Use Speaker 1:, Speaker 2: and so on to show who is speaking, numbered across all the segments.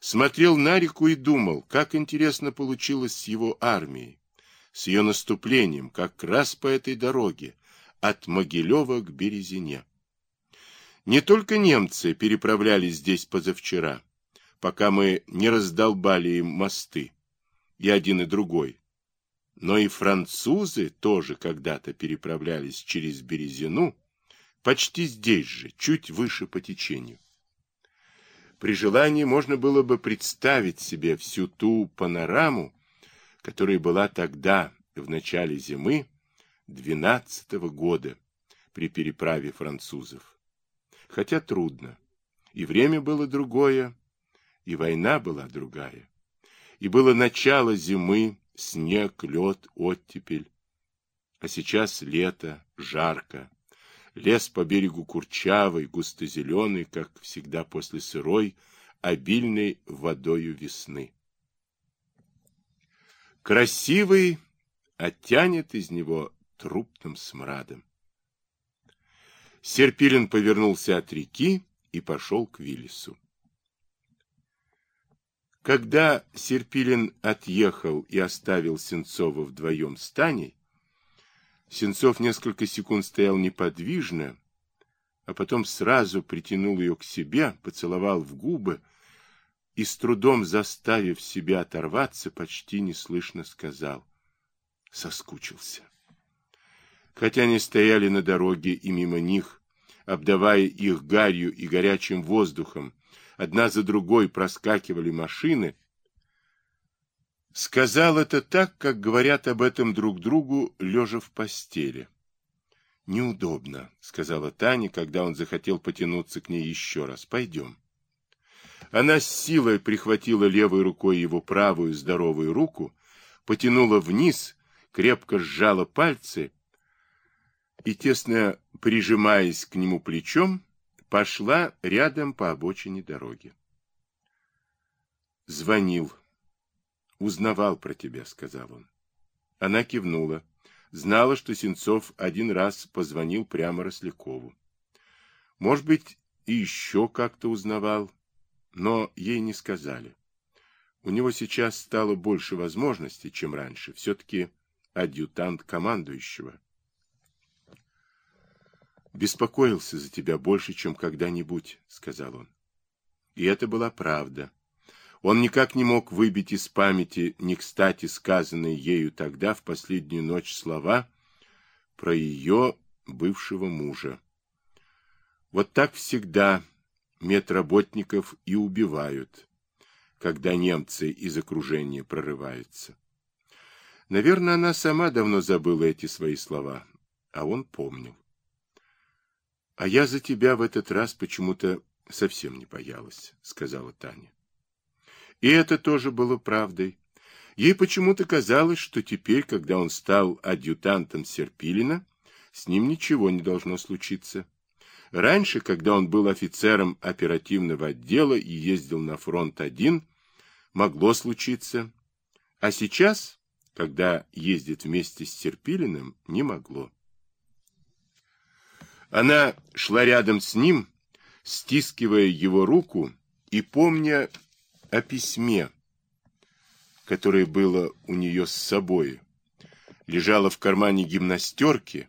Speaker 1: смотрел на реку и думал, как интересно получилось с его армией, с ее наступлением, как раз по этой дороге, от Могилева к Березине. Не только немцы переправлялись здесь позавчера, пока мы не раздолбали им мосты, и один и другой, но и французы тоже когда-то переправлялись через Березину, почти здесь же, чуть выше по течению. При желании можно было бы представить себе всю ту панораму, которая была тогда, в начале зимы, двенадцатого года, при переправе французов. Хотя трудно. И время было другое, и война была другая. И было начало зимы, снег, лед, оттепель. А сейчас лето, жарко. Лес по берегу курчавый, густо-зеленый, как всегда после сырой, обильной водою весны. Красивый, оттянет из него трупным смрадом. Серпилин повернулся от реки и пошел к Виллису. Когда Серпилин отъехал и оставил Сенцова вдвоем с Таней, Сенцов несколько секунд стоял неподвижно, а потом сразу притянул ее к себе, поцеловал в губы и, с трудом заставив себя оторваться, почти неслышно сказал «Соскучился». Хотя они стояли на дороге и мимо них, обдавая их гарью и горячим воздухом, одна за другой проскакивали машины, сказал это так, как говорят об этом друг другу, лежа в постели. «Неудобно», — сказала Таня, когда он захотел потянуться к ней еще раз. «Пойдем». Она с силой прихватила левой рукой его правую здоровую руку, потянула вниз, крепко сжала пальцы и, тесно прижимаясь к нему плечом, пошла рядом по обочине дороги. Звонил. Узнавал про тебя, сказал он. Она кивнула. Знала, что Сенцов один раз позвонил прямо Рослякову. Может быть, и еще как-то узнавал, но ей не сказали. У него сейчас стало больше возможностей, чем раньше. Все-таки адъютант командующего. «Беспокоился за тебя больше, чем когда-нибудь», — сказал он. И это была правда. Он никак не мог выбить из памяти не кстати сказанные ею тогда, в последнюю ночь, слова про ее бывшего мужа. Вот так всегда медработников и убивают, когда немцы из окружения прорываются. Наверное, она сама давно забыла эти свои слова, а он помнил. А я за тебя в этот раз почему-то совсем не боялась, сказала Таня. И это тоже было правдой. Ей почему-то казалось, что теперь, когда он стал адъютантом Серпилина, с ним ничего не должно случиться. Раньше, когда он был офицером оперативного отдела и ездил на фронт один, могло случиться. А сейчас, когда ездит вместе с Серпилиным, не могло. Она шла рядом с ним, стискивая его руку и помня о письме, которое было у нее с собой, лежало в кармане гимнастерки,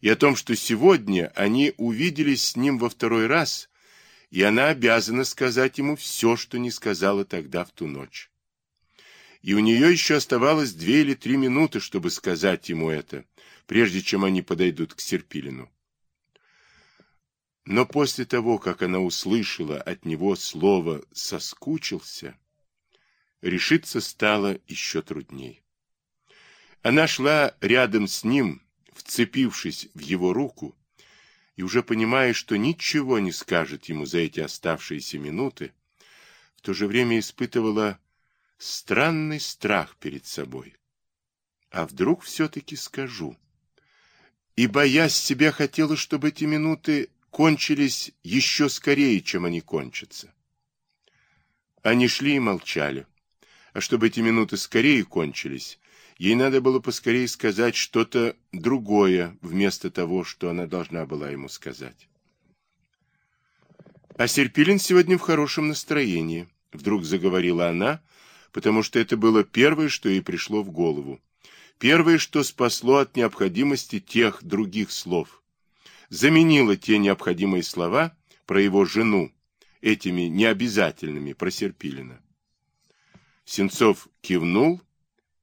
Speaker 1: и о том, что сегодня они увиделись с ним во второй раз, и она обязана сказать ему все, что не сказала тогда в ту ночь. И у нее еще оставалось две или три минуты, чтобы сказать ему это, прежде чем они подойдут к Серпилину. Но после того, как она услышала от него слово «соскучился», решиться стало еще трудней. Она шла рядом с ним, вцепившись в его руку, и уже понимая, что ничего не скажет ему за эти оставшиеся минуты, в то же время испытывала странный страх перед собой. А вдруг все-таки скажу? И, боясь себя, хотела, чтобы эти минуты кончились еще скорее, чем они кончатся. Они шли и молчали. А чтобы эти минуты скорее кончились, ей надо было поскорее сказать что-то другое, вместо того, что она должна была ему сказать. А Серпилин сегодня в хорошем настроении. вдруг заговорила она, потому что это было первое, что ей пришло в голову. Первое, что спасло от необходимости тех других слов. Заменило те необходимые слова про его жену этими необязательными про Серпилина. Сенцов кивнул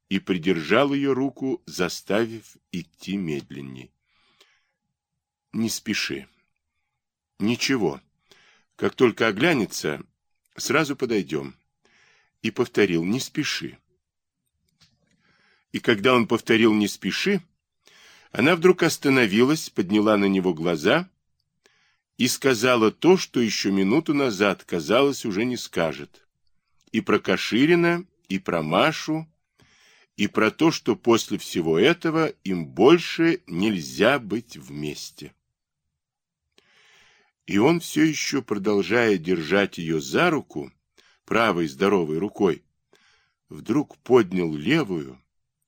Speaker 1: и придержал ее руку, заставив идти медленней. Не спеши. Ничего. Как только оглянется, сразу подойдем. И повторил, не спеши. И когда он повторил «не спеши», она вдруг остановилась, подняла на него глаза и сказала то, что еще минуту назад, казалось, уже не скажет. И про Каширина, и про Машу, и про то, что после всего этого им больше нельзя быть вместе. И он все еще, продолжая держать ее за руку, правой здоровой рукой, вдруг поднял левую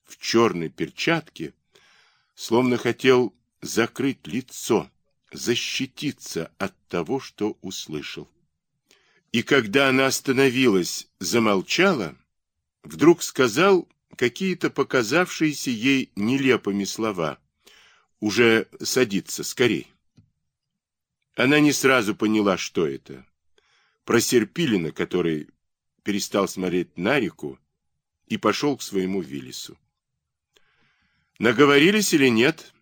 Speaker 1: в черной перчатке, словно хотел закрыть лицо, защититься от того, что услышал. И когда она остановилась, замолчала, вдруг сказал какие-то показавшиеся ей нелепыми слова. «Уже садиться, скорей». Она не сразу поняла, что это. Про Серпилина, который перестал смотреть на реку и пошел к своему Виллису. Наговорились или нет,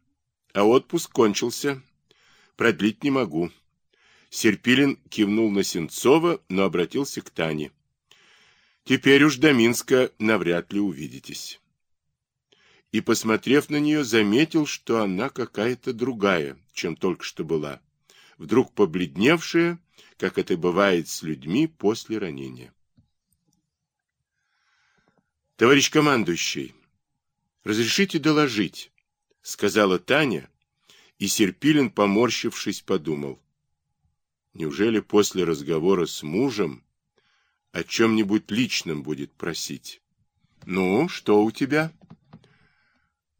Speaker 1: а отпуск кончился. Продлить не могу. Серпилин кивнул на Сенцова, но обратился к Тане. Теперь уж до Минска навряд ли увидитесь. И, посмотрев на нее, заметил, что она какая-то другая, чем только что была вдруг побледневшая, как это бывает с людьми после ранения. «Товарищ командующий, разрешите доложить», — сказала Таня, и Серпилин, поморщившись, подумал. «Неужели после разговора с мужем о чем-нибудь личном будет просить?» «Ну, что у тебя?»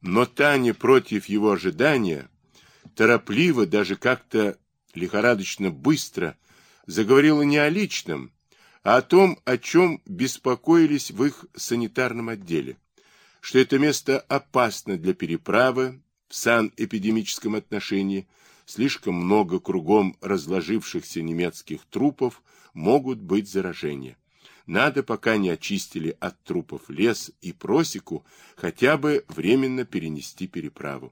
Speaker 1: Но Таня против его ожидания торопливо, даже как-то лихорадочно быстро заговорила не о личном, а о том, о чем беспокоились в их санитарном отделе, что это место опасно для переправы в санэпидемическом отношении, слишком много кругом разложившихся немецких трупов могут быть заражения. Надо, пока не очистили от трупов лес и просеку, хотя бы временно перенести переправу.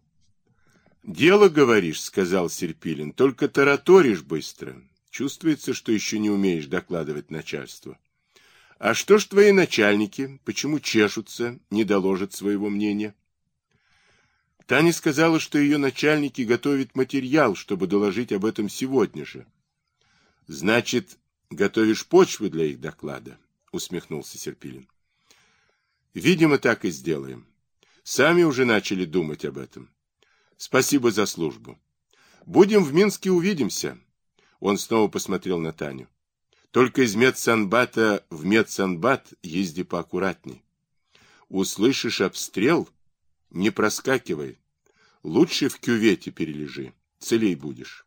Speaker 1: «Дело, говоришь», — сказал Серпилин, — «только тараторишь быстро. Чувствуется, что еще не умеешь докладывать начальству». «А что ж твои начальники? Почему чешутся, не доложат своего мнения?» Таня сказала, что ее начальники готовят материал, чтобы доложить об этом сегодня же. «Значит, готовишь почву для их доклада?» — усмехнулся Серпилин. «Видимо, так и сделаем. Сами уже начали думать об этом». Спасибо за службу. Будем в Минске увидимся. Он снова посмотрел на Таню. Только из медсанбата в медсанбат езди поаккуратней. Услышишь обстрел, не проскакивай. Лучше в кювете перележи, целей будешь.